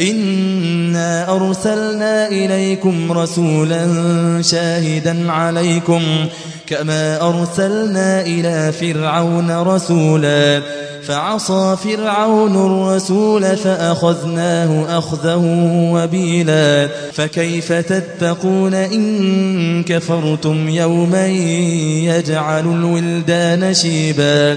إنا أرسلنا إليكم رسولا شاهدا عليكم كما أرسلنا إلى فرعون رسولا فعصى فرعون الرسول فأخذناه أخذا وبيلا فكيف تتقون إن كفرتم يوما يجعل الولدان شيبا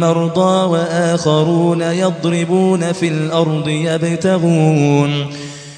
مرضى وآخرون يضربون في الأرض يبتغون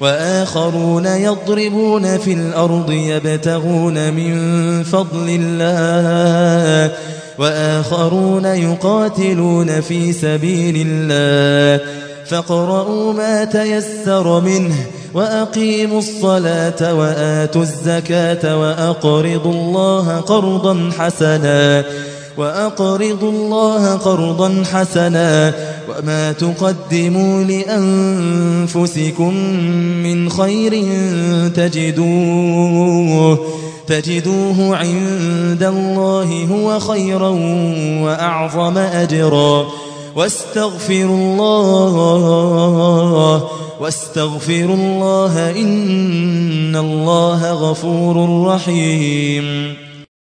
وآخرون يضربون في الأرض يبتغون من فضل الله وآخرون يقاتلون في سبيل الله فاقرؤوا ما تيسر منه وأقيموا الصلاة وآتوا الزكاة وأقرضوا الله قرضا حسنا وأقرضوا الله قرضا حسنا وما تقدموا لأنفسكم من خير تجدوه تجدوه عند الله هو خيرا وأعظم أجرا واستغفروا الله واستغفروا الله إن الله غفور رحيم